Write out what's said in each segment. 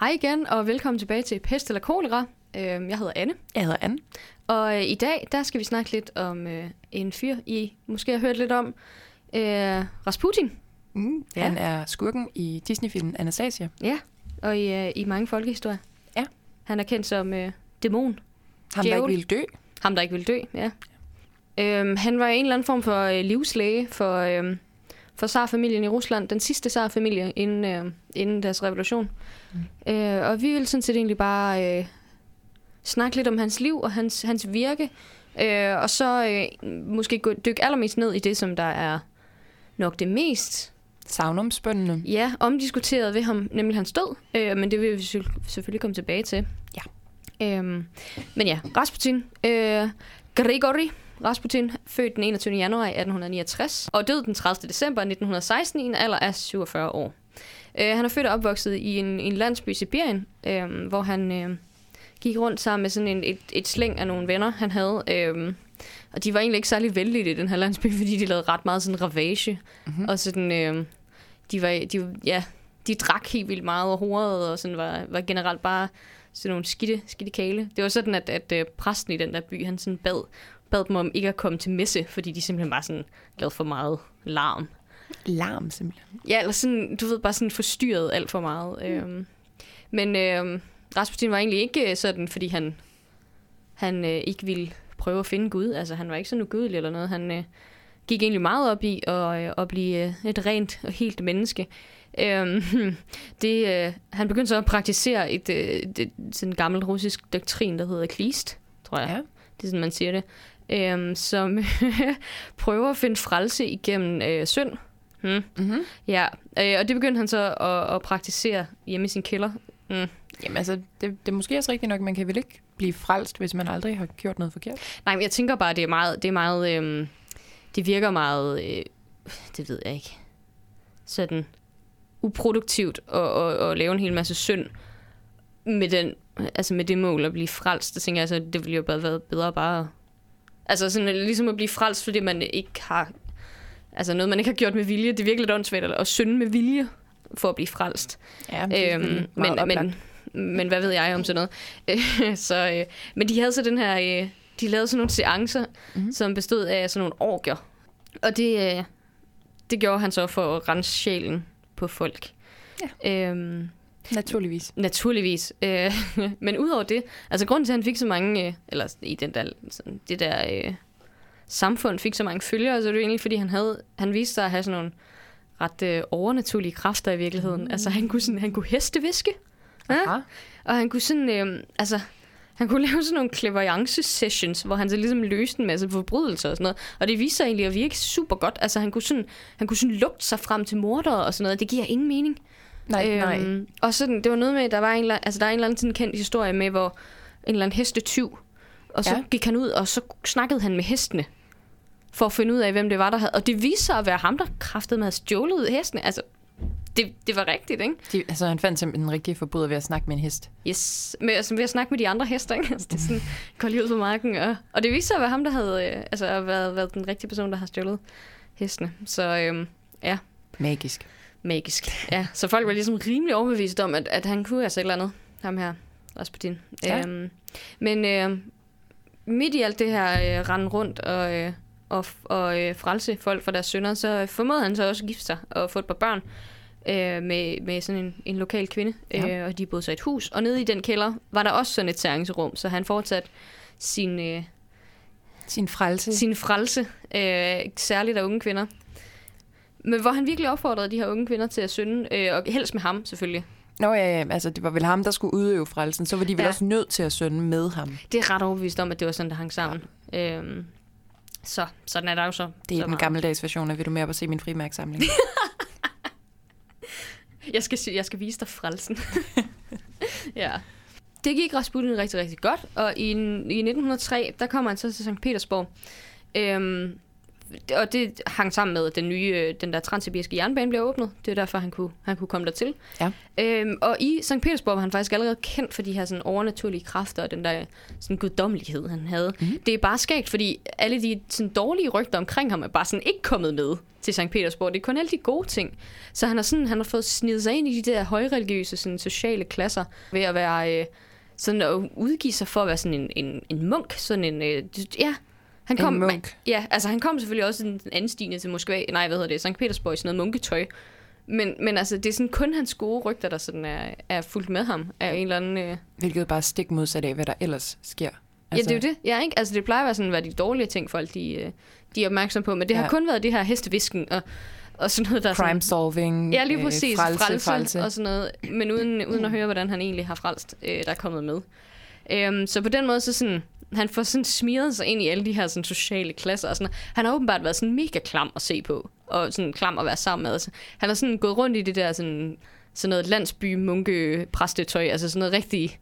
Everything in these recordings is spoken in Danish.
Hej igen, og velkommen tilbage til Pest eller Kolera. Øh, Jeg hedder Anne, Jeg hedder Anne. og øh, i dag der skal vi snakke lidt om øh, en fyr, I måske har hørt lidt om. Øh, Rasputin, Mm. Ja. Ja. Han er skurken i Disney-filmen Anastasia. ja, og i, øh, i mange folkehistorier. Ja. Han er kendt som øh, dæmon. Ham, der Djævel. ikke ville dø. Ham, der ikke ville dø, ja. Øhm, han var en eller anden form for øh, livslæge for, øh, for zarfamilien i Rusland. Den sidste zarfamilie inden, øh, inden deres revolution. Mm. Øh, og vi vil sådan set egentlig bare øh, snakke lidt om hans liv og hans, hans virke. Øh, og så øh, måske gå, dykke allermest ned i det, som der er nok det mest Savnomspøndende. Ja, omdiskuteret ved ham, nemlig hans død. Øh, men det vil vi selv- selvfølgelig komme tilbage til. Ja. Øhm, men ja, Rasputin. Øh, Grigori Rasputin, født den 21. januar 1869, og død den 30. december 1916 i en alder af 47 år. Øh, han er født og opvokset i en, en landsby i Sibirien, øh, hvor han øh, gik rundt sammen med sådan en, et, et slæng af nogle venner, han havde. Øh, og de var egentlig ikke særlig vældige i den her landsby, fordi de lavede ret meget sådan ravage. Mm-hmm. Og sådan, øh, de var, de, ja, de drak helt vildt meget og horede, og sådan var, var generelt bare sådan nogle skidte, skidte kale. Det var sådan, at, at øh, præsten i den der by, han sådan bad, bad dem om ikke at komme til messe, fordi de simpelthen bare sådan lavede for meget larm. Larm, simpelthen. Ja, eller sådan, du ved, bare sådan forstyrret alt for meget. Mm. Øhm, men øhm, Rasputin var egentlig ikke øh, sådan, fordi han, han øh, ikke ville prøve at finde Gud. Altså, han var ikke sådan ugudelig eller noget. Han øh, gik egentlig meget op i at, øh, at blive øh, et rent og helt menneske. Øhm, det, øh, han begyndte så at praktisere et, øh, et sådan gammelt russisk doktrin, der hedder Klist, tror jeg. Ja. Det er sådan, man siger det. Øhm, som prøver at finde frelse igennem øh, synd. Hmm. Mm-hmm. Ja, øh, og det begyndte han så at, at praktisere hjemme i sin kælder. Mm. Jamen altså, det, det er måske også rigtigt nok, man kan vel ikke blive frelst, hvis man aldrig har gjort noget forkert. Nej, men jeg tænker bare, det er meget, det er meget, øhm, det virker meget, øh, det ved jeg ikke, sådan uproduktivt at, at, at lave en hel masse synd med den, altså med det mål at blive frelst. Det tænker jeg, altså, det ville jo bare være bedre bare, altså sådan ligesom at blive frelst, fordi man ikke har, altså noget, man ikke har gjort med vilje. Det er virkelig åndssvagt at, synde med vilje for at blive frelst. Ja, det er Øhm, men, men, men hvad ved jeg om sådan noget? Øh, så, øh, men de havde så den her, øh, de lavede sådan nogle seancer, Mhm. mm-hmm. som bestod af sådan nogle orker. Og det, øh, det gjorde han så for at rense sjælen på folk. Ja. Øhm, Naturligvis. naturligvis. Øh, men udover det, altså grunden til, at han fik så mange, øh, eller i den der, sådan, det der øh, samfund fik så mange følgere, så er det jo egentlig, fordi han, havde, han viste sig at have sådan nogle ret øh, overnaturlige kræfter i virkeligheden. Mm. Altså han kunne, sådan, han kunne hesteviske. Ja? Aha. Og han kunne sådan, øh, altså, han kunne lave sådan nogle clairvoyance sessions, hvor han så ligesom løste en masse forbrydelser og sådan noget. Og det viste sig egentlig at virke super godt. Altså han kunne sådan, han kunne sådan lugte sig frem til mordere og sådan noget. Det giver ingen mening. Nej, øhm, nej. Og sådan, det var noget med, der var en, altså, der er en eller anden sådan kendt historie med, hvor en eller anden hestetyv, og så ja. Gik han ud, og så snakkede han med hestene, for at finde ud af, hvem det var, der havde. Og det viste sig at være ham, der kraftede med at stjålet hestene. Altså, det, det var rigtigt, ikke? De, altså, han fandt simpelthen den rigtige forbryder ved at snakke med en hest. Yes. Med, altså, ved at snakke med de andre hester, ikke? Altså, det er sådan, går lige ud på marken. Og, og det viste sig at være ham, der havde, øh, altså, været, været den rigtige person, der har stjålet hestene. Så øhm, ja, Magisk. Magisk. Ja, så folk var ligesom rimelig overbevist om, at, at han kunne altså et eller andet, ham her, Rasputin. Ja. Øhm, men øh, midt i alt det her øh, rende rundt og, øh, og, og øh, frelse folk fra deres sønner, så formåede han så også at gifte sig og få et par børn øh, med, med sådan en, en lokal kvinde. Ja. Øh, og de boede så i et hus. Og nede i den kælder var der også sådan et seancerum, så han fortsatte sin, øh, Sin frelse. sin frelse, øh, særligt af unge kvinder. Men hvor han virkelig opfordrede de her unge kvinder til at synde, øh, og helst med ham selvfølgelig. Nå ja, ja, altså det var vel ham, der skulle udøve frelsen. Så var de vel Ja. også nødt til at synde med ham. Det er ret overbevist om, at det var sådan, der hang sammen. Ja. Øhm, så sådan er der jo så. Det er så den gammeldags version af, vil du med op og se min frimærksamling? Jeg skal, jeg skal vise dig frelsen. ja. Det gik Rasputin rigtig, rigtig godt, og i, i 1903, der kommer han så til St. Petersborg, øhm, og det hang sammen med, at den nye, øh, den der transsibiriske jernbane blev åbnet. Det er derfor, han kunne, han kunne komme dertil. Ja. Øhm, og i St. Petersborg var han faktisk allerede kendt for de her sådan, overnaturlige kræfter og den der sådan, guddommelighed, han havde. Mm. Det er bare skægt, fordi alle de sådan, dårlige rygter omkring ham er bare sådan ikke kommet med til St. Petersborg. Det er kun alle de gode ting. Så han har, sådan, han har fået snidet sig ind i de der højreligiøse sådan, sociale klasser ved at være... Øh, sådan at udgive sig for at være sådan en, en, en munk. Sådan en, øh, ja, han En kom, munk. Ja, altså han kom selvfølgelig også den anden stigende til Moskva, nej, hvad hedder det, St. Petersborg i sådan noget munketøj. Men, men altså, det er sådan kun hans gode rygter, der sådan er, er fuldt med ham af en eller anden... Øh... Hvilket bare er stik modsat af, hvad der ellers sker. Altså... Ja, det er jo det. Ja, ikke? Altså, det plejer at være sådan, hvad de dårlige ting, folk de, øh, de er opmærksomme på. Men det ja. Har kun været det her hestevisken og, og sådan noget, der er Crime sådan... solving, Ja, lige præcis. øh, frelse, frelse, frelse. og sådan noget. Men uden, uden at høre, hvordan han egentlig har frelst, øh, der er kommet med. Øhm, så på den måde, så sådan, han får sådan smiret sig ind i alle de her sådan, sociale klasser. Og sådan, han har åbenbart været sådan mega klam at se på. Og sådan klam at være sammen med. Altså, han har sådan gået rundt i det der sådan, sådan noget landsby munke præstetøj. Altså sådan noget rigtig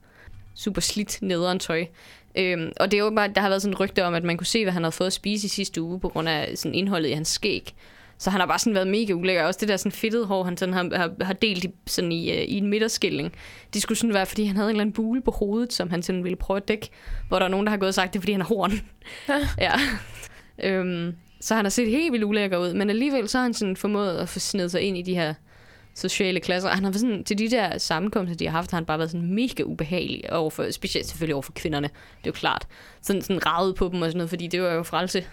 super slidt nederen tøj. Øhm, og det er åbenbart, der har været sådan en rygte om, at man kunne se, hvad han havde fået at spise i sidste uge, på grund af sådan indholdet i hans skæg. Så han har bare sådan været mega ulækker. Også det der sådan fedtede hår, han sådan har, har, har delt i, sådan i, øh, i en midterskilling. Det skulle sådan være, fordi han havde en eller anden bule på hovedet, som han sådan ville prøve at dække. Hvor der er nogen, der har gået og sagt, det er, fordi han har horn. ja. øhm, så han har set helt vildt ulækker ud. Men alligevel så har han sådan formået at få snedet sig ind i de her sociale klasser. Han har været sådan, til de der sammenkomster, de har haft, har han bare været sådan mega ubehagelig, overfor, specielt selvfølgelig over for kvinderne. Det er jo klart. Sådan, sådan ravet på dem og sådan noget, fordi det var jo frelse.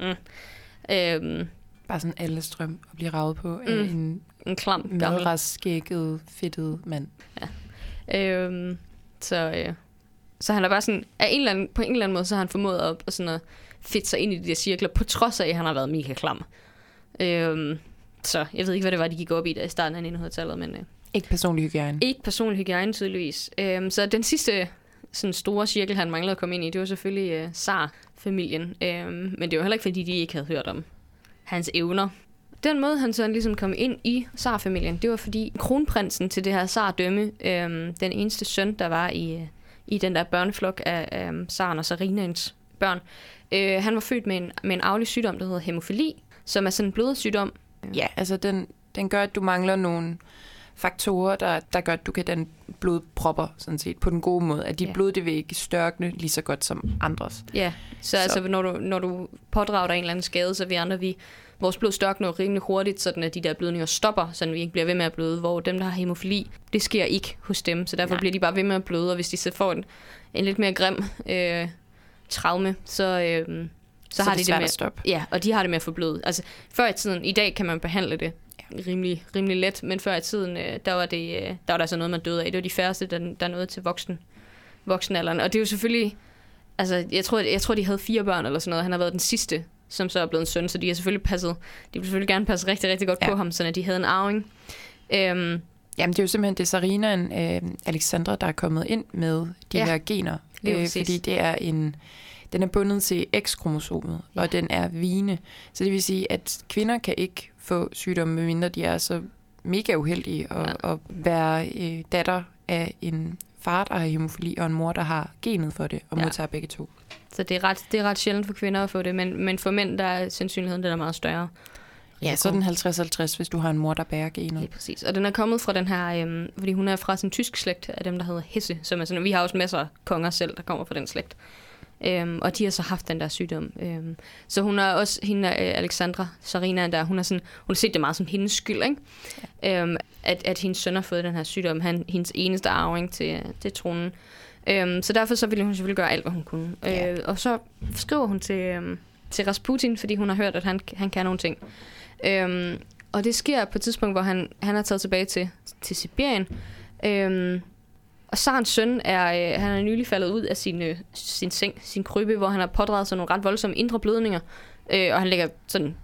Mm. Øhm, Bare sådan alle strøm og blive ravet på af Mm. en en klam gammel. madrestskægget, fedtet mand. Øhm, så, øh, så han er bare sådan, af en eller anden, på en eller anden måde, så har han formået at, at, sådan at fedte sig ind i de der cirkler, på trods af, at han har været mega klam. Øhm, så jeg ved ikke, hvad det var, de gik op i der i starten af 1900-tallet, men øh, Ikke personlig hygiejne. ikke personlig hygiejne tydeligvis. Øhm, så den sidste sådan store cirkel, han manglede at komme ind i, det var selvfølgelig øh, Tsar-familien. Øhm, men det var heller ikke, fordi de ikke havde hørt om hans evner. Den måde, han sådan ligesom kom ind i zarfamilien, det var fordi kronprinsen til det her zardømme, øhm, den eneste søn, der var i, i den der børneflok af øhm, zaren og Sarinans børn, øh, han var født med en, med en arvelig sygdom, der hedder hemofili, som er sådan en blodsygdom. Ja, altså den, den gør, at du mangler nogle faktorer, der, der gør, at du kan danne blodpropper, sådan set, på den gode måde. At dit Ja. blod, det vil ikke størkne lige så godt som andres. Ja, så, så. altså når du, når du pådrager dig en eller anden skade, så vi andre, vi, vores blod størkner rimelig hurtigt, sådan at de der blødninger stopper, så vi ikke bliver ved med at bløde, hvor dem, der har hemofili, det sker ikke hos dem, så derfor Nej. Bliver de bare ved med at bløde, og hvis de så får en, en lidt mere grim øh, traume, så, øh, så, Så har det de det med, at stoppe. Ja, og de har det med at få blod. Altså, før i tiden, i dag kan man behandle det rimelig, rimelig let, men før i tiden, øh, der var det øh, der var der altså noget, man døde af. Det var de færreste, der, der nåede til voksen, voksenalderen. Og det er jo selvfølgelig, altså, jeg tror, jeg tror, de havde fire børn eller sådan noget. Han har været den sidste, som så er blevet en søn, så de har selvfølgelig passet, de vil selvfølgelig gerne passe rigtig, rigtig godt Ja. på ham, så de havde en arving. Øhm, Jamen, det er jo simpelthen det Sarinaen, øh, Alexandra, der er kommet ind med de Ja, her gener. Øh, præcis. fordi det er en, den er bundet til X-kromosomet, Ja. og den er vigende. Så det vil sige, at kvinder kan ikke få sygdomme, medmindre de er så mega uheldige at, Ja. at være øh, datter af en far, der har hemofili, og en mor, der har genet for det, og Ja. modtager begge to. så det er, ret, det er ret sjældent for kvinder at få det, men, men for mænd, der er sandsynligheden den er meget større. Ja, så er den 50-50, hvis du har en mor, der bærer genet. Lige præcis. Og den er kommet fra den her, øhm, fordi hun er fra sådan en tysk slægt af dem, der hedder Hesse. Som er sådan, vi har også masser af konger selv, der kommer fra den slægt. Øhm, og de har så haft den der sygdom. Øhm, så hun er også, hende øh, Alexandra Sarina, der, hun har, sådan, hun har set det meget som hendes skyld, ikke? Ja. Øhm, at, at hendes søn har fået den her sygdom. Han hendes eneste arving til, til tronen. Øhm, så derfor så ville hun selvfølgelig gøre alt, hvad hun kunne. Ja. Øh, og så skriver hun til, øhm, til Rasputin, fordi hun har hørt, at han, han kan nogle ting. Øhm, og det sker på et tidspunkt, hvor han, han er taget tilbage til, til Sibirien. Øhm, og Sarens søn er, øh, han er nylig faldet ud af sin, øh, sin seng, sin krybbe, hvor han har pådraget sig nogle ret voldsomme indre blødninger. Øh, og han ligger sådan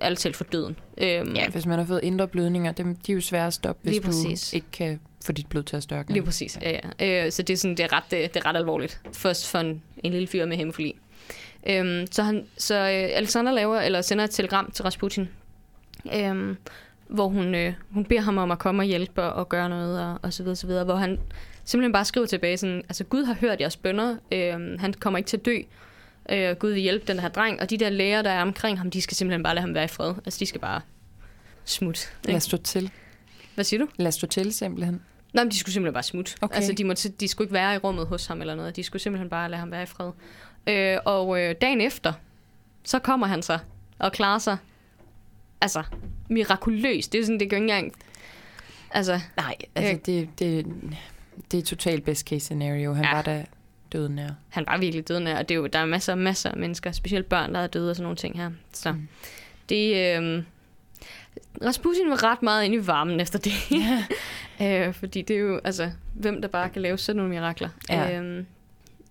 alt til for døden. Øhm, Ja, hvis man har fået indre blødninger, dem, de er jo svære at stoppe, hvis Lige du præcis. ikke kan få dit blod til at størkne. Lige præcis, ja, ja. Øh, så det er, sådan, det, er ret, det, det er ret alvorligt. Først for en, en lille fyr med hemofili. Øhm, så han, så øh, Alexander laver, eller sender et telegram til Rasputin, øhm, hvor hun, øh, hun beder ham om at komme og hjælpe og, og gøre noget, og, og så videre, så videre, hvor han simpelthen bare skriver tilbage sådan, altså Gud har hørt jeres bønder, øhm, han kommer ikke til at dø, Øh, Gud vil hjælpe den her dreng, og de der læger, der er omkring ham, de skal simpelthen bare lade ham være i fred. Altså, de skal bare smutte. Lad os stå til. Hvad siger du? Lad os stå til, simpelthen. Nej, men de skulle simpelthen bare smutte. Okay. Altså, de, må, de skulle ikke være i rummet hos ham eller noget. De skulle simpelthen bare lade ham være i fred. Øh, og øh, dagen efter, så kommer han så og klarer sig altså mirakuløst. Det er sådan, det gør ikke engang... Altså, Nej, altså Øh. det, det, det er totalt best case scenario. Han Ja. var da døden nær. han var virkelig døden af, og det er jo, der er masser og masser af mennesker, specielt børn, der er døde og sådan nogle ting her. Så mm. Det... Øh, Rasputin var ret meget inde i varmen efter det. Ja. øh, fordi det er jo, altså, hvem der bare kan lave sådan nogle mirakler. Ja. Øhm,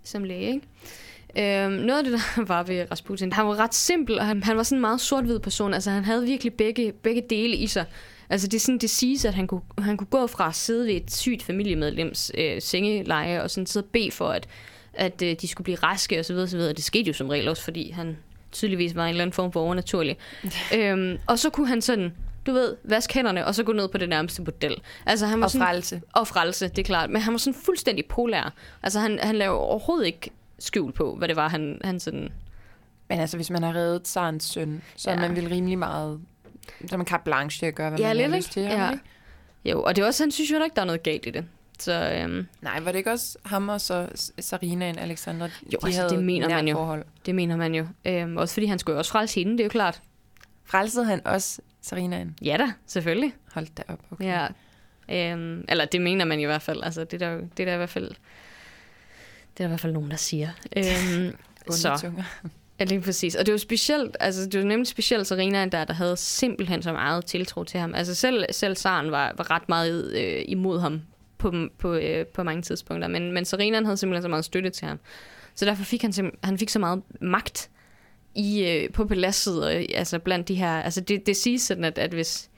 som læge, ikke? Øhm, noget af det, der var ved Rasputin, han var ret simpel, og han, han var sådan en meget sort-hvid person. Altså, han havde virkelig begge, begge dele i sig. Altså, det, er sådan, det siges, at han kunne, han kunne gå fra at sidde ved et sygt familiemedlems øh, sengeleje, og sådan sidde og bede for, at, at øh, de skulle blive raske, og så videre, så videre. Det skete jo som regel også, fordi han tydeligvis var en eller anden form for overnaturlig. øhm, og så kunne han sådan, du ved, vaske hænderne, og så gå ned på det nærmeste bordel. Altså, han var Og sådan, frelse. og frelse, det er klart. Men han var sådan fuldstændig polær. Altså, han, han lavede overhovedet ikke skjul på, hvad det var, han, han sådan... Men altså, hvis man har reddet Sarens søn, så Ja. er man vel rimelig meget... Så man carte blanche til at gøre, hvad Ja, man lidt, har lyst til. Ja. ikke? Jo, og det er også, han synes jo ikke, der er noget galt i det. Så øhm, Nej, var det ikke også ham og så Sarina og Alexandra? Jo, altså, det mener nært man jo. Forhold. det mener man jo. Øhm, også fordi han skulle jo også frelse hende, det er jo klart. Frelsede han også Sarinaen? Ja da, selvfølgelig. Hold da op, okay. Ja. Øhm, eller det mener man i hvert fald. Altså, det er der, det er der i hvert fald... Det er der i hvert fald nogen, der siger. Øhm, så. Ja, lige præcis. Og det var specielt, altså det var nemlig specielt Serena, der, der havde simpelthen så meget tiltro til ham. Altså selv, selv Saren var, var ret meget øh, imod ham på, på, øh, på mange tidspunkter, men, men Serena havde simpelthen så meget støtte til ham. Så derfor fik han, simp- han fik så meget magt i, øh, på paladset, og, altså blandt de her, altså det, det siges sådan, at, at hvis,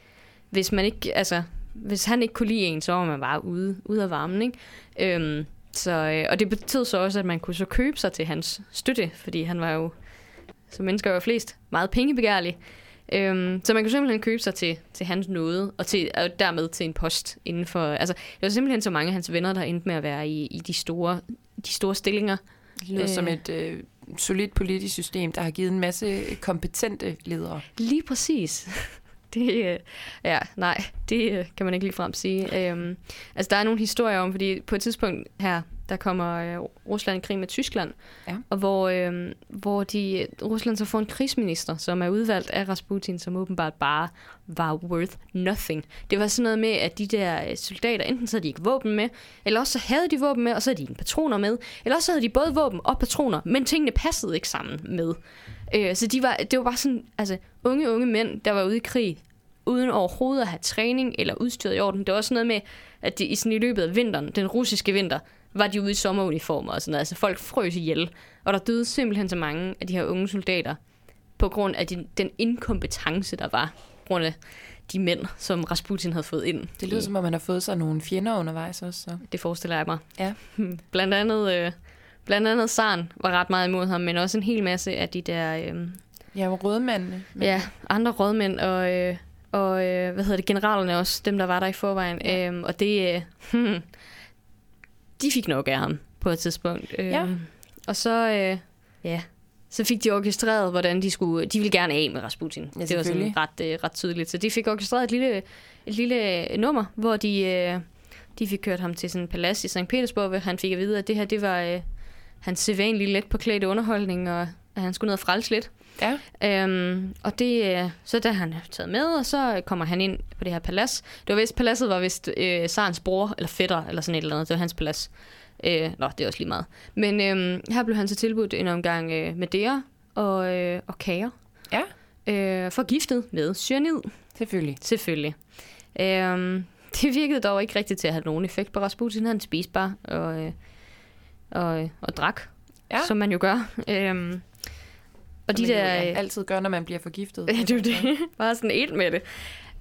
hvis man ikke, altså hvis han ikke kunne lide en, så var man bare ude, ude af varmen, ikke? Øhm, så, øh, og det betød så også, at man kunne så købe sig til hans støtte, fordi han var jo, som mennesker er jo flest, meget pengebegærlige. Øhm, så man kunne simpelthen købe sig til, til hans nåde, og, til, og dermed til en post inden for... Altså, det var simpelthen så mange af hans venner, der endte med at være i, i de, store, de store stillinger. Det lyder Øh. øh. som et øh, solidt politisk system, der har givet en masse kompetente ledere. Lige præcis. Det, øh, ja, nej, det øh, kan man ikke lige frem sige. Øhm, altså, der er nogle historier om, fordi på et tidspunkt her, der kommer øh, Rusland i krig med Tyskland, Ja. og hvor, øh, hvor de, Rusland så får en krigsminister, som er udvalgt af Rasputin, som åbenbart bare var worth nothing. Det var sådan noget med, at de der øh, soldater, enten så havde de ikke våben med, eller også så havde de våben med, og så havde de ikke patroner med, eller også så havde de både våben og patroner, men tingene passede ikke sammen med. Øh, så de var, det var bare sådan, altså unge, unge mænd, der var ude i krig, uden overhovedet at have træning eller udstyret i orden. Det var også noget med, at de, i, sådan, i løbet af vinteren, den russiske vinter, var de ude i sommeruniformer og sådan noget. Altså folk frøs ihjel, og der døde simpelthen så mange af de her unge soldater, på grund af de, den inkompetence, der var, på grund af de mænd, som Rasputin havde fået ind. Det lyder som om, man har fået sig nogle fjender undervejs også. Så. det forestiller jeg mig. Ja. Blandt andet, øh, blandt andet Saren var ret meget imod ham, men også en hel masse af de der øh, Ja, rødmændene. Men ja, andre rådmænd og, øh, og øh, hvad hedder det, generalerne også, dem der var der i forvejen. Ja. Øhm, og det, øh, hmm, de fik nok af ham på et tidspunkt. Øhm, Ja. Og så, øh, ja, så fik de orkestreret, hvordan de skulle, de ville gerne af med Rasputin. Ja, det var sådan ret, øh, ret tydeligt. Så de fik orkestreret et lille, et lille nummer, hvor de, øh, de fik kørt ham til sådan en palads i St. Petersborg, hvor han fik at vide, at det her, det var øh, hans sædvanlige let påklædte underholdning, og at han skulle ned og frelse lidt. Ja. Øhm, og det, øh, så da han er taget med, og så kommer han ind på det her palads. Det var vist, paladset var vist øh, Sarens bror, eller fætter, eller sådan et eller andet. Det var hans palads. Øh, nå, det er også lige meget. Men øh, her blev han så tilbudt en omgang øh, Medea og, øh, og kager. Ja. Øh, forgiftet med cyanid, Selvfølgelig. selvfølgelig. Øh, det virkede dog ikke rigtigt til at have nogen effekt på Rasputin. Han spiste bare og, øh, og, øh, og drak, Ja. som man jo gør. Øh, og de der... ja, øh, altid gør, når man bliver forgiftet. Ja, det er det. Bare sådan et med det.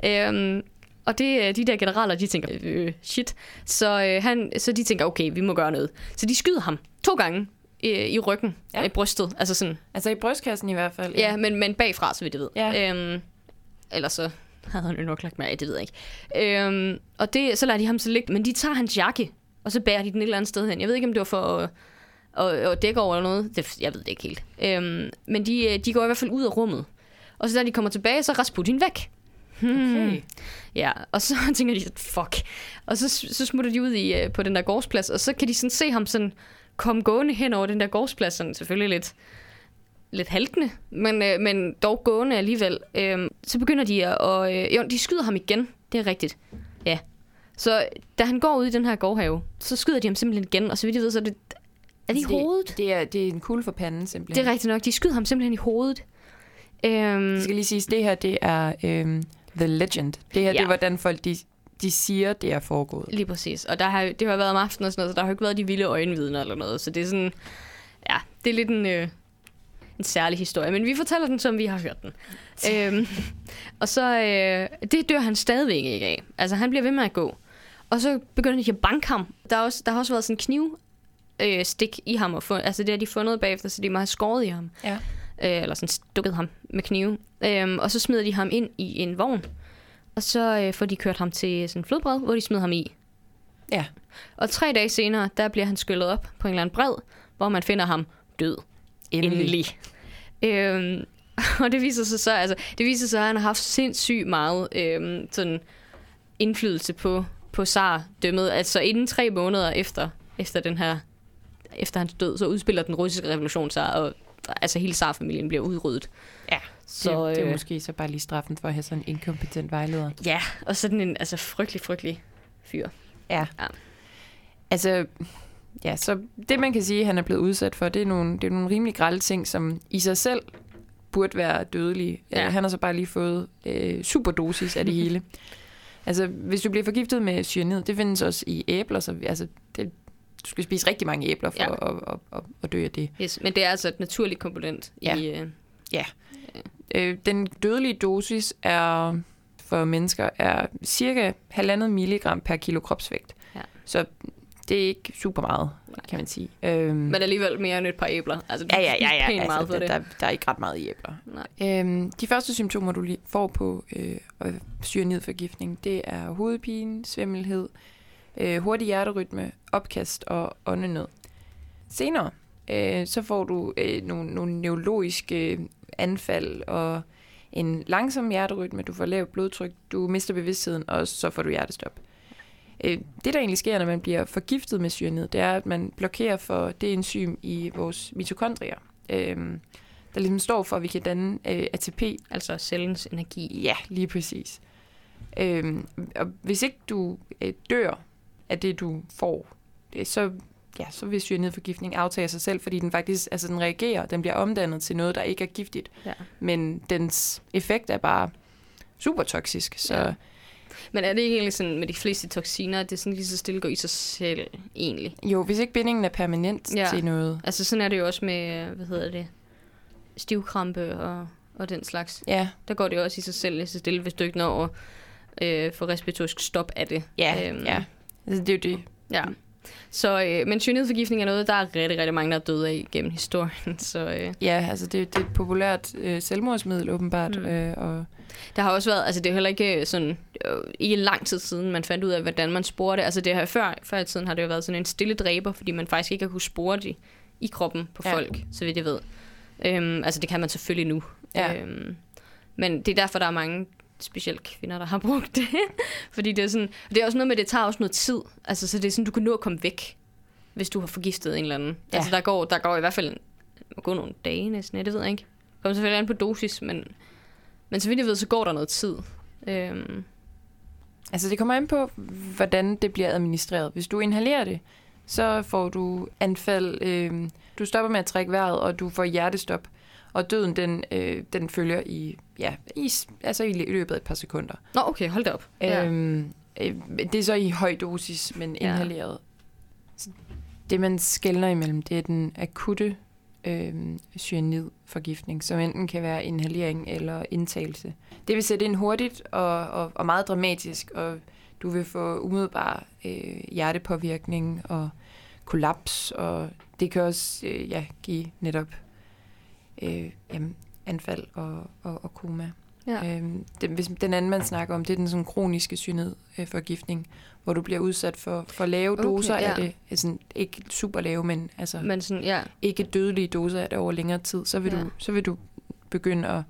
Øhm, og det, de der generaler, de tænker, øh, shit. Så, øh, han, så de tænker, okay, vi må gøre noget. Så de skyder ham to gange øh, i ryggen, Ja. ja. i brystet. Altså sådan, Altså i brystkassen i hvert fald. ja, men, men bagfra, så vidt jeg ved. Ja. Øhm, ellers så havde han jo nok lagt med det ved jeg ikke. Øhm, og det, så lader de ham så ligge, men de tager hans jakke, og så bærer de den et eller andet sted hen. Jeg ved ikke, om det var for at, og, og dækker over eller noget. Det, jeg ved det ikke helt. Øhm, men de, øh, de går i hvert fald ud af rummet. Og så da de kommer tilbage, så er Rasputin væk. Hmm. Okay. Ja, og så tænker de, fuck. Og så, så smutter de ud i, øh, på den der gårdsplads, og så kan de sådan se ham sådan komme gående hen over den der gårdsplads, sådan selvfølgelig lidt, lidt haltende, men, øh, men dog gående alligevel. Øhm, så begynder de at, og, øh, jo, de skyder ham igen, det er rigtigt. Ja. Så da han går ud i den her gårdhave, så skyder de ham simpelthen igen, og så vidt jeg ved, så er det, er det i hovedet? Det, er, det er en kugle for panden, simpelthen. Det er rigtigt nok, de skyder ham simpelthen i hovedet. Øhm, Det skal lige siges, det her, det er øhm, The Legend. Det her, ja. det er, hvordan folk, de, de siger, det er foregået. Lige præcis. Og der har, det har været om aftenen og sådan noget, så der har ikke været de vilde øjenvidner eller noget. Så det er sådan, ja, det er lidt en, øh, en særlig historie. Men vi fortæller den, som vi har hørt den. øhm, og så, øh, det dør han stadigvæk ikke af. Altså, han bliver ved med at gå. Og så begynder de at banke ham. Der, er også, der har også været sådan en kniv øh, stik i ham. Og fund, altså, det har de fundet bagefter, så de må have skåret i ham. Ja. Øh, eller sådan stukket ham med knive. Øhm, og så smider de ham ind i en vogn. Og så øh, får de kørt ham til sådan en flodbred, hvor de smider ham i. Ja. Og tre dage senere, der bliver han skyllet op på en eller anden bred, hvor man finder ham død. Endelig. Øhm, og det viser sig så, altså, det viser sig, at han har haft sindssygt meget øhm, sådan indflydelse på, på Tsar-dømmet. Altså inden tre måneder efter, efter den her efter hans død, så udspiller den russiske revolution sig, og altså hele Tsar-familien bliver udryddet. Ja, Så, det, det er øh, måske så bare lige straffen for at have sådan en inkompetent vejleder. Ja, og sådan en altså, frygtelig, frygtelig fyr. Ja. Ja. Altså, ja, så det man kan sige, han er blevet udsat for, det er nogle, det er nogle rimelig grælde ting, som i sig selv burde være dødelige. Ja. Ja. Han har så bare lige fået øh, superdosis af det hele. altså, hvis du bliver forgiftet med cyanid, det findes også i æbler, så altså, du skal spise rigtig mange æbler for Ja. ja. at, at, at, at dø af det. Yes, men det er altså et naturligt komponent Ja. i... Øh, Øh, den dødelige dosis er for mennesker er cirka 1,5 milligram per kilo kropsvægt. Ja. Så det er ikke super meget, kan man sige. Øhm, men alligevel mere end et par æbler. Altså, ja, ja, ja, ja. Pænt meget altså, for der, det. der, der er ikke ret meget i æbler. Nej. Øhm, de første symptomer, du får på øh, cyanidforgiftning, det er hovedpine, svimmelhed, øh, hurtig hjerterytme, opkast og åndenød. Senere, øh, så får du øh, nogle, nogle neurologiske anfald og en langsom hjerterytme, du får lavt blodtryk, du mister bevidstheden, og så får du hjertestop. Øh, det, der egentlig sker, når man bliver forgiftet med cyanid, det er, at man blokerer for det enzym i vores mitokondrier, øh, der ligesom står for, at vi kan danne øh, ATP. Altså cellens energi. Ja, lige præcis. Øh, og hvis ikke du øh, dør af det, du får, så, ja, så vil cyanidforgiftning aftage sig selv, fordi den faktisk altså, den reagerer, den bliver omdannet til noget, der ikke er giftigt. Ja. Men dens effekt er bare super toksisk. Så Ja. Men er det ikke egentlig sådan med de fleste toksiner, at det sådan lige så stille går i sig selv egentlig? jo, hvis ikke bindingen er permanent ja. til noget. Altså sådan er det jo også med, hvad hedder det, stivkrampe og, og den slags. Ja, Der går det jo også i sig selv lige så stille, hvis du ikke når at øh, få respiratorisk stop af det. ja, Øhm. ja. Altså, det er jo det. Ja. Så, øh, men cyanidforgiftning er noget, der er rigtig, rigtig mange, der er døde af gennem historien. Så øh, Ja, altså det, det er et populært øh, selvmordsmiddel åbenbart. Mm. Mm. Øh, og der har også været, altså det er heller ikke sådan, øh, ikke lang tid siden, man fandt ud af, hvordan man sporer det. Altså det har før, før i tiden har det jo været sådan en stille dræber, fordi man faktisk ikke har kunnet spore det i kroppen på Ja. folk, så vidt jeg ved. Øhm, altså det kan man selvfølgelig nu. Ja. Øhm, men det er derfor, der er mange specielt kvinder, der har brugt det. fordi det er sådan, det er også noget med, det tager også noget tid. Altså så det er sådan, du kan nå at komme væk, hvis du har forgiftet en eller anden. Ja. Altså der går, der går i hvert fald må gå nogle dage næsten, det ved jeg ikke. Det kommer selvfølgelig an på dosis, men, men så vidt jeg ved, så går der noget tid. Øhm, Altså det kommer an på, hvordan det bliver administreret. Hvis du inhalerer det, så får du anfald, øh, du stopper med at trække vejret, og du får hjertestop. Og døden, den, øh, den følger i, ja, i, altså i løbet af et par sekunder. Nå, okay, hold da op. Ja. Øhm, øh, det er så i høj dosis, men Ja. inhaleret. Så det, man skældner imellem, det er den akutte øh, cyanidforgiftning, som enten kan være inhalering eller indtagelse. Det vil sætte ind hurtigt og, og, og meget dramatisk, og du vil få umiddelbar øh, hjertepåvirkning og kollaps, og det kan også øh, ja, give netop øh, jamen, anfald og, og, og koma. Ja. Øhm, den, hvis, den anden, man snakker om, det er den sådan kroniske cyanidforgiftning, hvor du bliver udsat for, for lave Okay, doser ja. af det. Altså, ikke super lave, men altså Men sådan, ja. ikke dødelige doser af det over længere tid. Så vil, ja. du, så vil du begynde at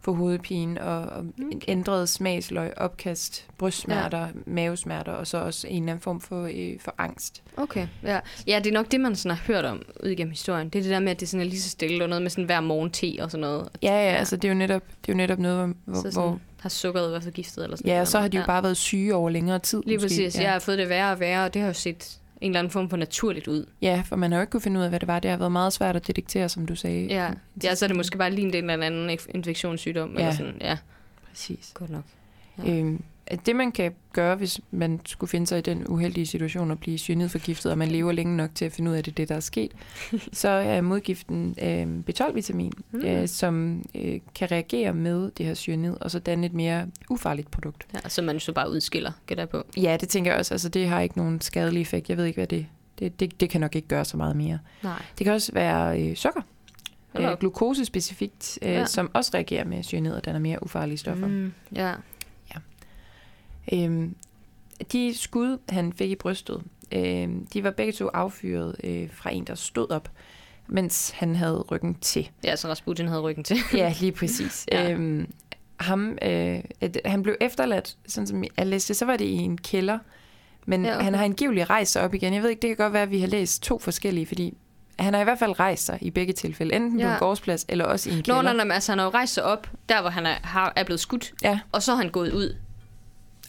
få hovedpine og, og Okay. okay. ændret smagsløg, opkast, brystsmerter, ja. mavesmerter, og så også en eller anden form for, øh, for angst. Okay, ja. Ja, det er nok det, man sådan har hørt om ud igennem historien. Det er det der med, at det sådan er lige så stille, og noget med sådan hver morgen te og sådan noget. Ja, ja, Ja. ja. altså det er jo netop, det er jo netop noget, hvor, Så hvor, sådan, hvor har sukkeret været forgiftet eller sådan ja, noget. så har de jo ja. bare været syge over længere tid. Lige måske. præcis. Ja. Jeg har fået det værre og værre, og det har jo set en eller anden form for naturligt ud. Ja, for man har jo ikke kunne finde ud af, hvad det var. Det har været meget svært at detektere, som du sagde. Ja, ja så er det måske bare lige en eller anden inf- infektionssygdom. Ja. Eller sådan. ja, Præcis. godt nok. Ja. Øhm, at det, man kan gøre, hvis man skulle finde sig i den uheldige situation at blive cyanidforgiftet, og man lever længe nok til at finde ud af, at det er det, der er sket, så er modgiften øh, B12-vitamin, Mm. øh, som øh, kan reagere med det her cyanid, og så danne et mere ufarligt produkt. Ja, som man så bare udskiller, gætter på. Ja, det tænker jeg også. Altså, det har ikke nogen skadelig effekt. Jeg ved ikke, hvad det det, det, det kan nok ikke gøre så meget mere. Nej. Det kan også være øh, sukker. Øh, glukose specifikt, øh, Ja. som også reagerer med cyanid og danner mere ufarlige stoffer. Mm, ja. Øhm, de skud, han fik i brystet, øhm, de var begge to affyret øh, fra en, der stod op, mens han havde ryggen til. ja, så Rasputin havde ryggen til. Ja, lige præcis. Ja. øhm, ham, øh, han blev efterladt, sådan som jeg læste, så var det i en kælder, men Ja, okay. han har angiveligt rejst sig op igen. Jeg ved ikke, det kan godt være, at vi har læst to forskellige, fordi han har i hvert fald rejst sig i begge tilfælde, enten ja. på en gårdsplads eller også i en Nå, kælder. nej, nej, men altså han har jo rejst sig op, der hvor han er, har, er blevet skudt, Ja, og så er han gået ud.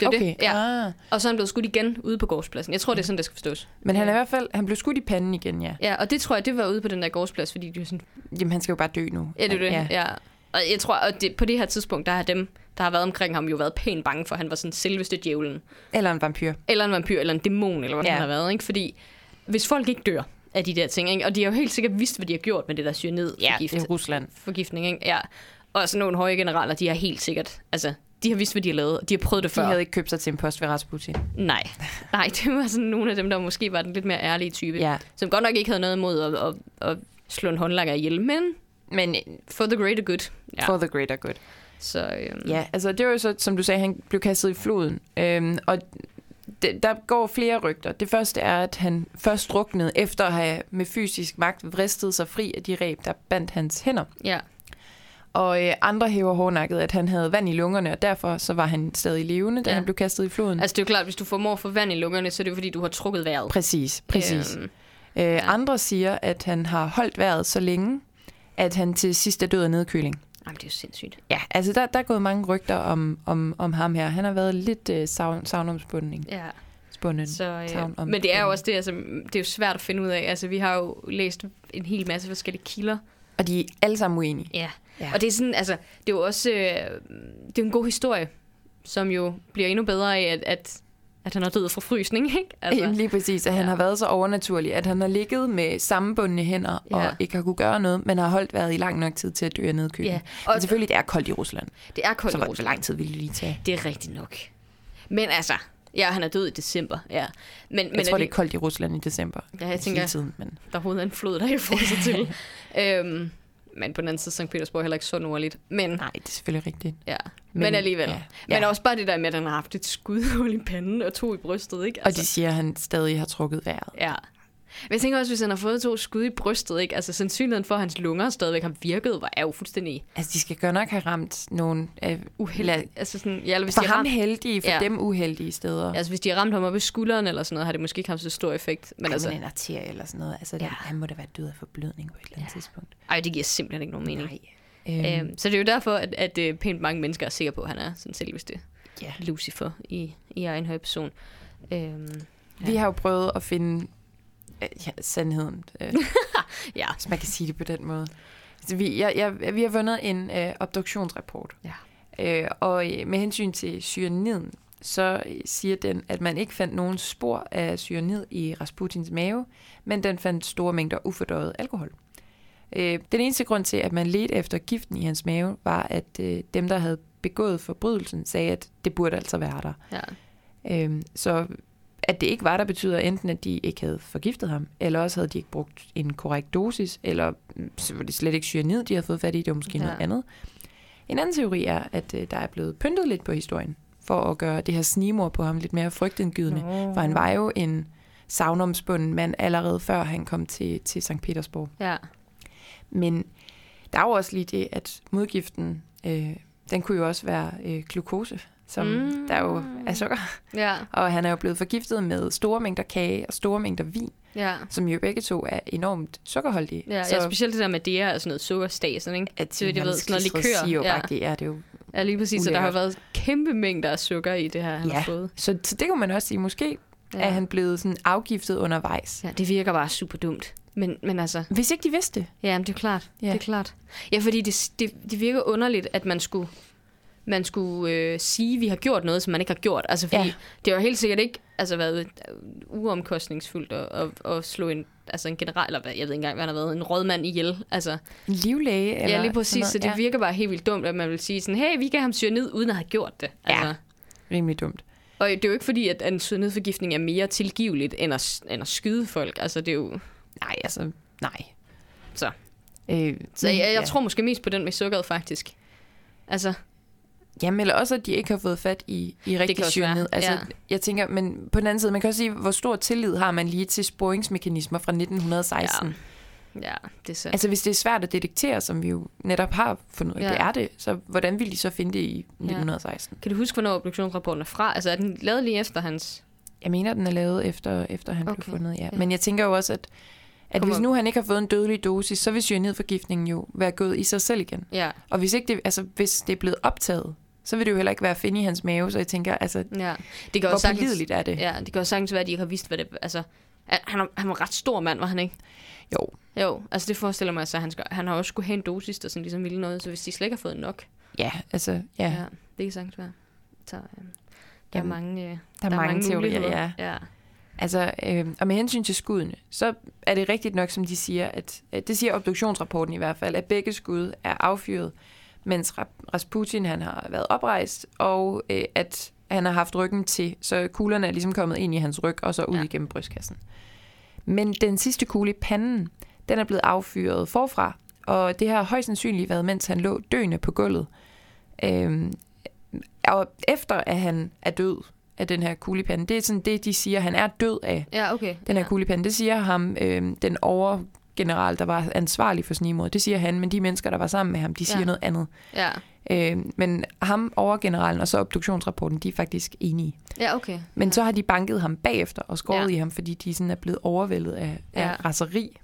Det er okay. det. Ja. Ah. Og så er han blevet skudt igen ude på gårdspladsen. Jeg tror, det er sådan, det skal forstås. Men han er i hvert fald, han blev skudt i panden igen, ja. Ja, og det tror jeg, det var ude på den der gårdsplads, fordi de var sådan, Jamen, han skal jo bare dø nu. ja, det er det. Ja. Ja. Og jeg tror, at det, på det her tidspunkt, der har dem, der har været omkring ham, jo været pænt bange for, han var sådan selveste djævlen. Eller en vampyr. Eller en vampyr, eller en dæmon, eller hvad ja. Han har været. Ikke? Fordi hvis folk ikke dør af de der ting, ikke? og de har jo helt sikkert vidst, hvad de har gjort med det der cyanid Ja, er Rusland. forgiftning. Ikke? Ja. Og sådan nogle høje generaler, de har helt sikkert, altså, de har vidst, hvad de har lavet, og de har prøvet det De før. havde ikke købt sig til en post ved Rasputin. Nej. Nej, det var sådan nogle af dem, der måske var den lidt mere ærlige type. Ja, Som godt nok ikke havde noget imod at, at, at slå en håndlanger ihjel, men men for the greater good. Ja. for the greater good. Så øhm, Ja, altså det var jo så, som du sagde, han blev kastet i floden. Øhm, og det, der går flere rygter. Det første er, at han først druknede efter at have med fysisk magt vristet sig fri af de reb, der bandt hans hænder. ja. Og øh, andre hæver hårdnakket, at han havde vand i lungerne, og derfor så var han stadig levende, da Ja. ja. han blev kastet i floden. Altså det er jo klart, hvis du formår at få vand i lungerne, så er det jo fordi, du har trukket vejret. præcis, præcis. Øhm, Øh, ja. Andre siger, at han har holdt vejret så længe, at han til sidst er død af nedkøling. jamen, det er jo sindssygt. Ja, altså der, der er gået mange rygter om, om, om ham her. Han har været lidt øh, savn, savnomspunden. Ja. Spunden. Så, øh, Savn om- men det er jo også det, altså, det er jo svært at finde ud af. Altså, vi har jo læst en hel masse forskellige kilder. Og de er alle sammen uenige. Ja. Ja. Og det er sådan, altså, det er jo også, øh, det er en god historie, som jo bliver endnu bedre af, at, at, at han er død fra frysning, ikke? Altså, Altså, Lige præcis, at han ja. har været så overnaturlig, at han har ligget med sammenbundne hænder og Ja. ikke har kunne gøre noget, men har holdt vejret i lang nok tid til at dø af nedkøling. ja. Og Og selvfølgelig, det er koldt i Rusland. det er koldt så i Rusland. lang tid ville det lige tage? Det er rigtigt nok. Men altså, ja, han er død i december, ja. Men, men Jeg tror, er det er koldt i Rusland i december. Ja, jeg tænker, tiden, men... der er en flod, der kan få sig til. øhm, men på den anden side, St. Petersborg er heller ikke så nordligt. Men, Nej, det er selvfølgelig rigtigt. ja. men, men alligevel. Ja. Ja. Men også bare det der med, at han har haft et skudhul i panden og to i brystet, ikke? Altså, Og de siger, at han stadig har trukket vejret. Ja. Men jeg tænker også, hvis han har fået to skud i brystet, ikke? Altså sandsynligheden for, at hans lunger stadigvæk har virket, var er jo fuldstændig Altså, de skal godt nok have ramt nogle... Øh, uheldige. Altså sådan, ja, eller hvis for de ham ramt, heldige, for Ja. ja. dem uheldige steder. altså, hvis de har ramt ham op i skulderen eller sådan noget, har det måske ikke haft så stor effekt. Men Men altså, altså, en arterie eller sådan noget. Altså, Ja. ja. han må da være død af forblødning på et eller andet Ja. tidspunkt. ej, det giver simpelthen ikke nogen mening. Nej. Øhm, Øhm, så det er jo derfor, at, at øh, pænt mange mennesker er sikre på, at han er sådan selveste ja. Lucifer i, i egen høj person. Øhm, Vi har jo prøvet at finde ja, sandheden, øh, ja. hvis man kan sige det på den måde. Altså, vi, jeg, jeg, vi har vundet en øh, obduktionsrapport. Ja. Øh, og øh, med hensyn til cyaniden, så øh, siger den, at man ikke fandt nogen spor af cyanid i Rasputins mave, men den fandt store mængder ufordøjet alkohol. Øh, den eneste grund til, at man ledte efter giften i hans mave, var, at øh, dem, der havde begået forbrydelsen, sagde, at det burde altså være der. ja. Øhm, så at det ikke var der, betyder enten, at de ikke havde forgiftet ham, eller også havde de ikke brugt en korrekt dosis, eller mm, så var det slet ikke cyanid, de havde fået fat i, det var måske Ja. noget andet. En anden teori er, at øh, der er blevet pyntet lidt på historien, for at gøre det her snimor på ham lidt mere frygtindgydende. Nå. For han var jo en savnomsbunden mand allerede før han kom til, til St. Petersborg. Ja. Men der er jo også lige det, at modgiften, øh, den kunne jo også være øh, glukose, som Mm. der jo er sukker. Ja. Og han er jo blevet forgiftet med store mængder kage og store mængder vin, Ja. som jo begge to er enormt sukkerholdige. Ja, ja, specielt det der med det er sådan noget sukkerstas, ikke? at Så vidt jeg ved, sådan noget likør. Sirup, Ja. det er det jo. Ja, lige præcis. Så der har Ulækkert. været kæmpe mængder af sukker i det her, han Ja. har fået. Så, så det kunne man også sige, måske Ja. er han blevet sådan afgiftet undervejs. Ja, det virker bare super dumt. Men, men altså, Hvis ikke de vidste det. ja, men det er klart. Ja. Det er klart. Ja, fordi det, det, det virker underligt, at man skulle, man skulle øh, sige, at vi har gjort noget, som man ikke har gjort. Altså, fordi ja. Det har jo helt sikkert ikke altså, været øh, uomkostningsfuldt at, at, at slå en, altså en general, eller hvad, jeg ved ikke engang, hvad han har været, en rådmand ihjel. Altså, En livlæge? Eller ja, lige præcis. Så sådan det noget. virker bare helt vildt dumt, at man vil sige sådan, hey, vi gav ham ned, uden at have gjort det. Altså, Ja. Rimelig dumt. Og det er jo ikke fordi, at en syrenedforgiftning er mere tilgiveligt, end at, end at skyde folk. Altså, det er jo... Nej, altså, nej. Så. Øh, Så jeg, jeg ja. tror måske mest på den med sukkeret, faktisk. Altså, Jamen, eller også, at de ikke har fået fat i, i rigtig være, Altså, ja. jeg tænker, men på den anden side, man kan også sige, hvor stor tillid har man lige til sporingsmekanismer fra 1916? Ja. ja, det er så... Altså, hvis det er svært at detektere, som vi jo netop har fundet ud af, Ja. ja. det er det, så hvordan ville de så finde det i 1916? Kan du huske, hvornår obduktionsrapporten er fra? Altså, er den lavet lige efter hans... Jeg mener, den er lavet efter, efter han okay. Blev fundet, ja. Ja. ja. Men jeg tænker jo også, at, at Kommer- hvis nu han ikke har fået en dødelig dosis, så vil cyanidforgiftningen jo være gået i sig selv igen. Ja, Og hvis, ikke det, altså, hvis det er blevet optaget, så vil det jo heller ikke være at finde i hans mave, så jeg tænker, altså, ja. Det kan hvor sagtens, pålideligt er det? Ja, det kan jo sagtens være, at de ikke har vidst, hvad det... Altså, han, er- han var ret stor mand, var han ikke? Jo, Jo, altså det forestiller mig, at han, skal, han har også skulle have en dosis, der sådan ligesom ville noget, så hvis de slet ikke har fået nok, ja, altså, ja. ja, det kan sagtens være. Så, øh, der er Jamen, mange, øh, Der er, mange, teorier, muligheder. ja. ja. Altså, øh, og med hensyn til skuddene, så er det rigtigt nok, som de siger, at, at det siger obduktionsrapporten i hvert fald, at begge skud er affyret, mens Rasputin han har været oprejst, og øh, at han har haft ryggen til, så kuglerne er ligesom kommet ind i hans ryg, og så ud Ja. igennem brystkassen. Men den sidste kugle i panden, den er blevet affyret forfra, og det har højst sandsynligt været, mens han lå døende på gulvet. Øhm, og efter at han er død af den her kuglepande, det er sådan det, de siger, han er død af Ja, okay. den her ja. kuglepande. Det siger ham, øh, den overgeneral, der var ansvarlig for snimod. Det siger han, men de mennesker, der var sammen med ham, de siger Ja. noget andet. Ja. Øh, men ham, overgeneralen, og så obduktionsrapporten, de er faktisk enige. ja, okay. Men ja. så har de banket ham bagefter og skåret Ja. i ham, fordi de sådan er blevet overvældet af, af Ja. raseri.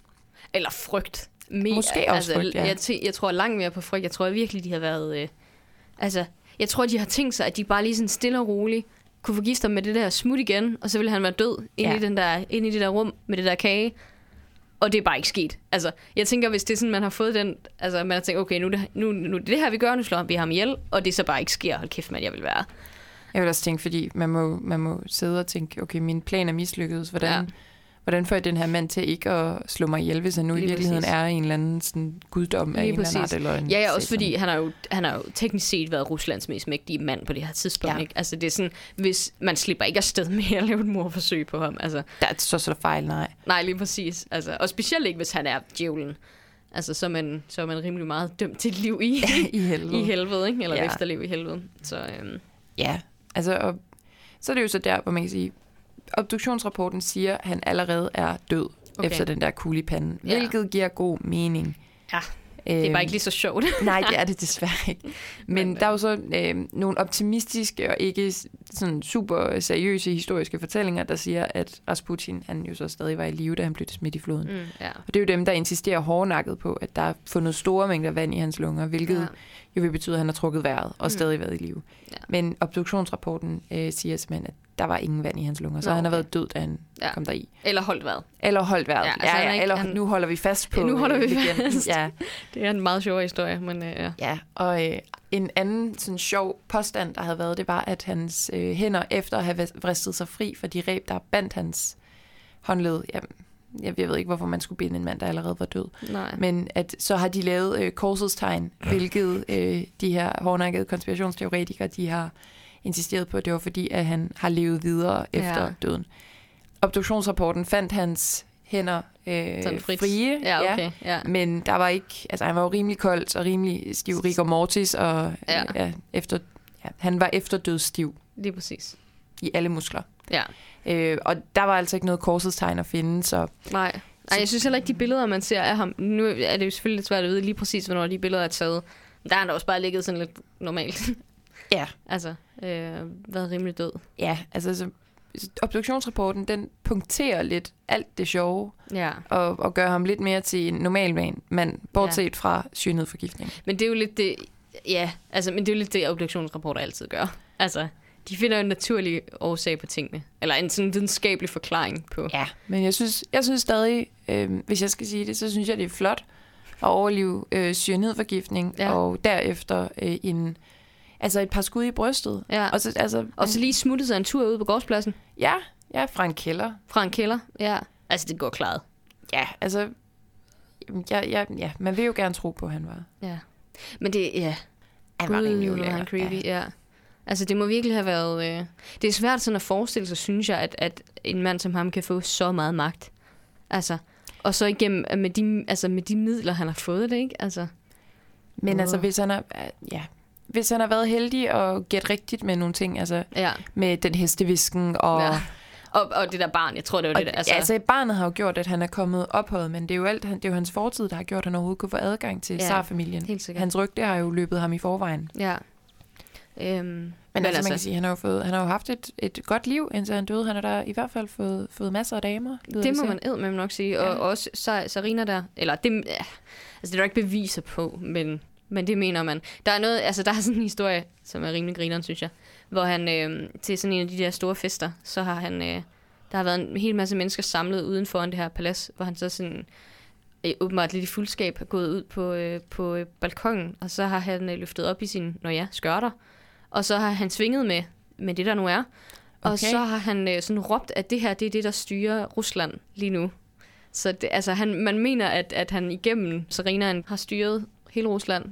Eller frygt. Me- Måske også frygt, ja. Jeg, t- jeg tror langt mere på frygt. Jeg tror virkelig, de har været... Øh, altså, jeg tror, de har tænkt sig, at de bare lige sådan stille og roligt kunne forgifte ham med det der smut igen, og så ville han være død inde, Ja. i, den der, inde i det der rum med det der kage. Og det er bare ikke sket. Altså, jeg tænker, hvis det er sådan, man har fået den... Altså, man har tænkt, okay, nu det, nu, nu det det her, vi gør, nu slår vi ham ihjel, og det så bare ikke sker. Hold kæft, man, jeg vil være. Jeg vil også tænke, fordi man må, man må sidde og tænke, okay, min plan er mislykkedes. Hvordan, Ja. Hvordan får jeg den her mand til ikke at slå mig ihjel, hvis han nu Lige i virkeligheden præcis. er en eller anden sådan, guddom af Lige en eller anden præcis. art? Eller en Ja, ja, også fordi han har, jo, han har jo teknisk set været Ruslands mest mægtige mand på det her tidspunkt. Ja. Ikke? Altså, det er sådan, hvis man slipper ikke afsted med at lave et morforsøg på ham. Altså, Der er så så der fejl, nej. nej, lige præcis. Altså, og specielt ikke, hvis han er djævlen. Altså, så er man, så er man rimelig meget dømt til et liv i, I helvede. i helvede, ikke? Eller. Ja. efterliv i helvede. Så øhm, Ja, altså, og, så er det jo så der, hvor man kan sige, obduktionsrapporten siger, at han allerede er død Okay. okay. efter den der kugle i panden, Ja. hvilket giver god mening. Ja, det er bare ikke lige så sjovt. Nej, det er det desværre ikke. Men, Men, Men der er jo så øh, nogle optimistiske og ikke sådan super seriøse historiske fortællinger, der siger, at Rasputin han jo så stadig var i live, da han blev smidt i floden. Mm, ja. Og det er jo dem, der insisterer hårdnakket på, at der er fundet store mængder vand i hans lunger, hvilket Ja. Jo vil betyde, at han har trukket vejret og Mm. stadig været i live. Ja. Men obduktionsrapporten øh, siger simpelthen, at der var ingen vand i hans lunger, så Nå, han har okay. været død, da han Ja. kom deri. Eller holdt vejret. Eller holdt vejret. Ja, altså, ja, ja ikke- eller han- nu holder vi fast på Ja, nu holder øh, vi legenden. fast. Ja, Det er en meget sjov historie, men øh, ja. ja. Og øh, en anden sådan sjov påstand, der havde været, det var, at hans øh, hænder, efter at have vris- vristet sig fri for de ræb, der bandt hans håndled, jamen, jeg, jeg ved ikke, hvorfor man skulle binde en mand, der allerede var død. Nej. Men at så har de lavet øh, korsets tegn, hvilket øh, de her hårdnakkede konspirationsteoretikere, de har insisteret på, at det var fordi, at han har levet videre efter Ja. ja. døden. Obduktionsrapporten fandt hans hænder øh, Sådan frit. frie. Ja, okay. Ja. Men der var ikke, altså han var jo rimelig koldt og rimelig stiv, rigor mortis, og Ja. ja. Ja, efter, ja, han var efterdødsstiv Lige præcis. i alle muskler. Ja. Øh, og der var altså ikke noget korsets tegn at finde, så Nej. Ej, jeg synes heller ikke, de billeder, man ser af ham... Nu er det jo selvfølgelig lidt svært at vide lige præcis, hvornår de billeder er taget. Men der har han da også bare ligget sådan lidt normalt. ja, altså, øh, været rimelig død. ja altså så, obduktionsrapporten, den punkterer lidt alt det sjove, Ja. og, og gør ham lidt mere til en normal man, mand, bortset ja. fra syrenedforgiftning. Men det er jo lidt det... Ja, altså, men det er jo lidt det, obduktionsrapporter altid gør. Altså, de finder en naturlig årsag på tingene. Eller en sådan videnskabelig forklaring på... Ja, men jeg synes, jeg synes stadig, øh, hvis jeg skal sige det, så synes jeg, det er flot at overleve øh, syrenedforgiftning, Ja. ja. og derefter øh, en, altså et par skud i brystet. Ja. Og så, altså, Og så lige smuttet sig en tur ud på gårdspladsen Ja, ja, fra en kælder. fra en kælder. Ja. Altså, det går klaret. Ja, altså, ja, ja, ja, man vil jo gerne tro på, at han var. Ja. Men det, ja, Han var rimelig er ulækker. creepy, ja. Altså, det må virkelig have været... Øh... Det er svært sådan at forestille sig, synes jeg, at, at en mand som ham kan få så meget magt. Altså, og så igennem øh, med de, altså, med de midler, han har fået det, ikke? Altså, Men altså, hvis han har, ja, hvis han har været heldig og gæt rigtigt med nogle ting, altså ja. med den hestevisken og... ja. Og, og det der barn, jeg tror, det var Og, det der. altså, ja, altså barnet har jo gjort, at han er kommet ophøjet, men det er jo, alt, det er jo hans fortid, der har gjort, at han overhovedet kunne få adgang til Ja, sikkert. Hans rygte har jo løbet ham i forvejen. Ja. Øhm, Men, men altså, man kan sige, han har jo, fået, han har jo haft et, et godt liv, indtil han døde. Han har da i hvert fald fået, fået masser af damer. lyder det må man ed med nok sige. Og Ja. også Sa- Sarina der, eller det, ja, altså det er der ikke beviser på, men, men det mener man. Der er noget, altså der er sådan en historie, som er rimelig grineren, synes jeg, hvor han øh, til sådan en af de der store fester, så har han, øh, der har været en hel masse mennesker samlet uden foran det her palads, hvor han så sådan øh, åbenbart lidt i fuldskab er gået ud på, øh, på øh, balkongen, og så har han øh, løftet op i sine, når ja, skørter, og så har han svinget med, med det der nu er, og Okay. så har han øh, sådan råbt, at det her, det er det, der styrer Rusland lige nu. Så det, altså, han, man mener, at, at han igennem Serena har styret hele Rusland.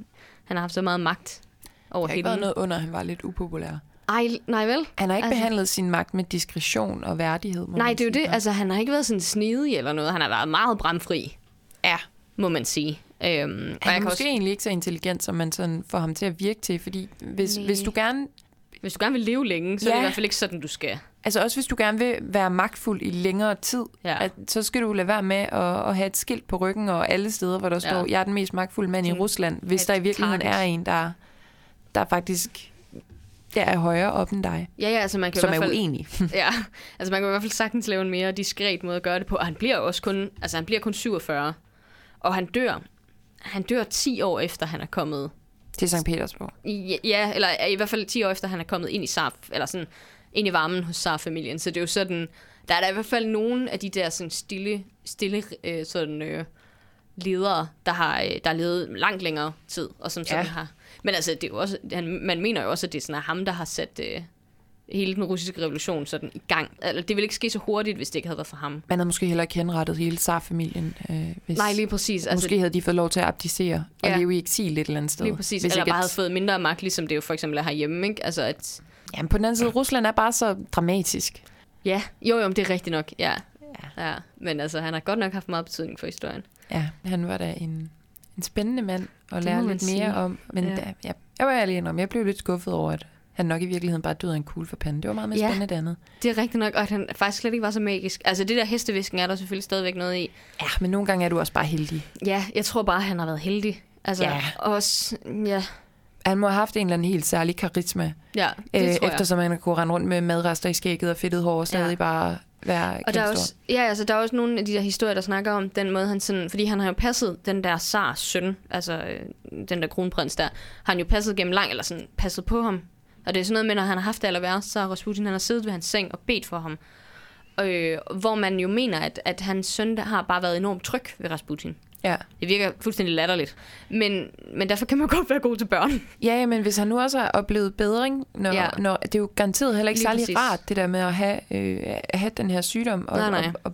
Han har haft så meget magt over Der har ikke hele. været noget under, han var lidt upopulær. Ej, nej vel? Han har ikke Altså- behandlet sin magt med diskretion og værdighed. Må Nej, det er jo det. Altså, han har ikke været sådan snedig eller noget. Han har været meget bramfri, Ja, må man sige. Øhm, og han jeg er måske også, egentlig ikke så intelligent, som man sådan får ham til at virke til, fordi hvis, hvis du gerne, hvis du gerne vil leve længe, så er det Ja. i hvert fald ikke sådan, du skal. altså også hvis du gerne vil være magtfuld i længere tid, Ja. at, så skal du lade være med at, at have et skilt på ryggen og alle steder, hvor der Ja. står, jeg er den mest magtfulde mand i Sådan Rusland, hvis der i virkeligheden target. er en, der, der faktisk der er højere op end dig, Ja, ja, altså man kan som i hvert er fald... uenig. Ja, altså man kan i hvert fald sagtens lave en mere diskret måde at gøre det på. Og han bliver også kun, altså han bliver kun 47. Og han dør, han dør 10 år efter han er kommet til St. Petersborg. i, ja, eller i hvert fald 10 år efter han er kommet ind i SAR, eller sådan ind i varmen hos SAR-familien. Så det er jo sådan, der er der i hvert fald nogle af de der sådan stille, stille øh, sådan, øh, ledere, der har, øh, der har levet langt længere tid, og som sådan Ja. har. Men altså, det er jo også, han, man mener jo også, at det er sådan, at ham, der har sat øh, hele den russiske revolution sådan i gang. Eller, det ville ikke ske så hurtigt, hvis det ikke havde været for ham. Man havde måske heller ikke henrettet hele Tsar-familien, øh, hvis Nej, lige præcis. Altså, måske havde de fået lov til at abdicere og Ja. leve i eksil et eller andet sted. lige præcis. Hvis Eller bare at- havde fået mindre magt, ligesom det jo for eksempel er herhjemme. Ikke? Altså, at, Jamen, på den anden side, Rusland er bare så dramatisk. ja, jo, jo, det er rigtigt nok. Ja. ja. Men altså, han har godt nok haft meget betydning for historien. Ja, han var da en, en spændende mand at Det lære lidt mere sige. om. Men Ja. ja. da, ja, jeg var ærlig indrømme, jeg blev lidt skuffet over, at han nok i virkeligheden bare døde af en kugle for panden. Det var meget mere Ja. spændende det andet. Det er rigtigt nok, og han faktisk slet ikke var så magisk. Altså, det der hestevisken er der selvfølgelig stadigvæk noget i. Ja, men nogle gange er du også bare heldig. Ja, jeg tror bare, han har været heldig. Altså, Ja. også, ja, Han må have haft en eller anden helt særlig karisma, ja det øh, tror jeg. eftersom han kunne rende rundt med madrester i skægget og fedtet hår og stadig Ja. bare være Og der er, også, ja, altså, der er også nogle af de der historier, der snakker om den måde, han sådan... Fordi han har jo passet den der Sars søn, altså øh, den der kronprins der, har han jo passet gennem lang, eller sådan passet på ham. Og det er sådan noget med, når han har haft det aller værst, så har Rasputin, han har siddet ved hans seng og bedt for ham. Øh, hvor man jo mener, at, at hans søn der har bare været enormt tryg ved Rasputin. Ja. Det virker fuldstændig latterligt. Men, men derfor kan man godt være god til børn. Ja, men hvis han nu også har oplevet bedring, når, Ja. når, det er jo garanteret heller ikke Lige særlig præcis. rart, det der med at have, øh, have den her sygdom, og, Nej, nej. og, og,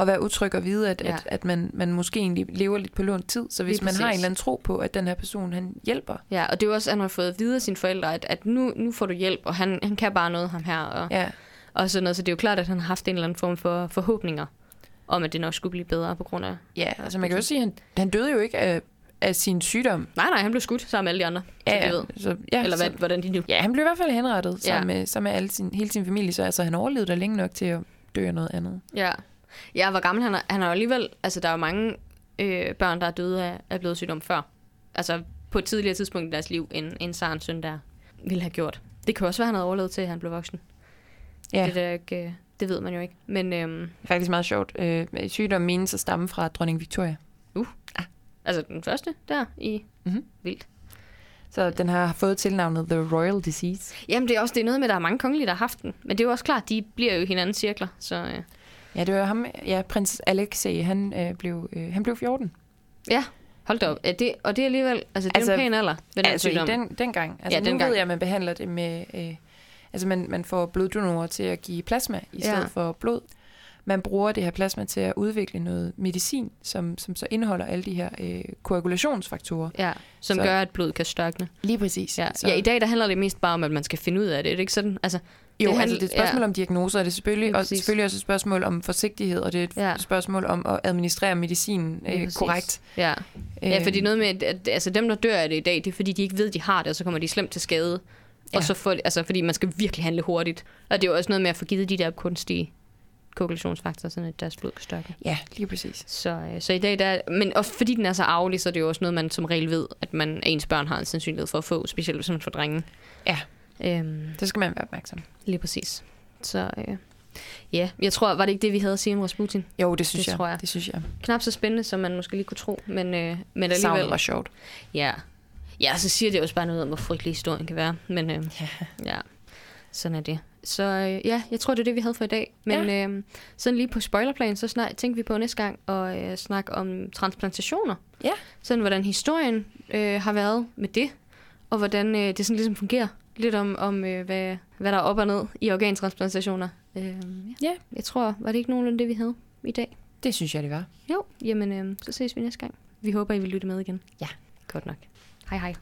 og være utryg og vide, at, Ja. at, at man, man måske egentlig lever lidt på lånt tid. Så hvis Lige man har en eller anden tro på, at den her person, han hjælper, Ja, og det er jo også, at han har fået at vide af sine forældre, at, at nu, nu får du hjælp, og han, han kan bare noget, ham her. Og, ja, og sådan noget. Så det er jo klart, at han har haft en eller anden form for forhåbninger om at det nok skulle blive bedre på grund af... Ja, altså man kan jo sige, at han, han døde jo ikke af, af sin sygdom. Nej, nej, han blev skudt sammen med alle de andre. så Ja, det ved. Så, ja, Eller så, hvad, hvordan de nu... Ja, han blev i hvert fald henrettet sammen Ja. med, sammen med alle sin, hele sin familie, så altså, han overlevede der længe nok til at dø af noget andet. Ja. Ja, hvor gammel han er. Han er alligevel... Altså, der er jo mange øh, børn, der er døde af, af blodsygdom før. Altså, på et tidligere tidspunkt i deres liv, end, end Sarens søn der ville have gjort. Det kan også være, han havde overlevet til, at han blev voksen. Ja, Det, er da ikke, øh, det ved man jo ikke. Men øhm, faktisk meget sjovt. Øh, sygdommen menes at stamme fra dronning Victoria. altså, den første der i... Mhm. Vildt. Så den har fået tilnavnet The Royal Disease. Jamen, det er også det er noget med, at der er mange kongelige, der har haft den. Men det er jo også klart, de bliver jo hinandens cirkler. Så øh, Ja, det var ham, ja, prins Alexei, han, øh, blev, øh, han blev 14. ja, hold da op. Er det, og det er alligevel... Altså, det er Altså, altså, en pæn alder den altså sygdom. den, dengang. Altså Ja, nu dengang. ved jeg, at man behandler det med... Øh, altså man, man får bloddonorer til at give plasma i stedet Ja. for blod. Man bruger det her plasma til at udvikle noget medicin, som, som så indeholder alle de her øh, koagulationsfaktorer. Ja, som Så- gør, at blod kan størkne. Lige præcis. Ja. Så, ja, i dag der handler det mest bare om, at man skal finde ud af det. Er det ikke sådan? Altså, jo, det det, handl- altså det er et spørgsmål ja. ja. om diagnoser, og det er selvfølgelig, og selvfølgelig også et spørgsmål om forsigtighed, og det er et Ja. ja. spørgsmål om at administrere medicinen øh, præcis. korrekt. ja. ja, Øh, fordi noget med, at, at altså, dem, der dør af det i dag, det er fordi, de ikke ved, de har det, og så kommer de slemt til skade. Ja. Ja. Og så de- altså, fordi man skal virkelig handle hurtigt. Og det er jo også noget med at få givet de der kunstige koagulationsfaktorer, sådan at deres blod kan størkne. Ja, lige præcis. Så, øh, så i dag, der, men også fordi den er så arvelig, så er det jo også noget, man som regel ved, at man ens børn har en sandsynlighed for at få, specielt hvis man får drenge. Ja. Øhm, Det skal man være opmærksom. lige præcis. Så øh, ja, jeg tror, var det ikke det, vi havde at sige om Rasputin? Jo, det synes Det jeg. tror jeg. Det synes jeg. Knap så spændende, som man måske lige kunne tro, men, øh, men Savnet alligevel... var sjovt. Ja. ja, så siger det også bare noget om, hvor frygtelig historien kan være. Men øh, Ja. ja, sådan er det. Så øh, ja, jeg tror, det er det, vi havde for i dag. Men ja. øh, sådan lige på spoilerplan, så snak, tænker vi på næste gang at øh, snakke om transplantationer. Ja. Sådan, hvordan historien øh, har været med det, og hvordan øh, det sådan ligesom fungerer. Lidt om, om øh, hvad, hvad der er op og ned i organtransplantationer. Øh, ja. Ja. Jeg tror, var det ikke nogenlunde det, vi havde i dag? Det synes jeg, det var. Jo, jamen øh, så ses vi næste gang. Vi håber, I vil lytte med igen. Ja. Godt nok. Hej hej.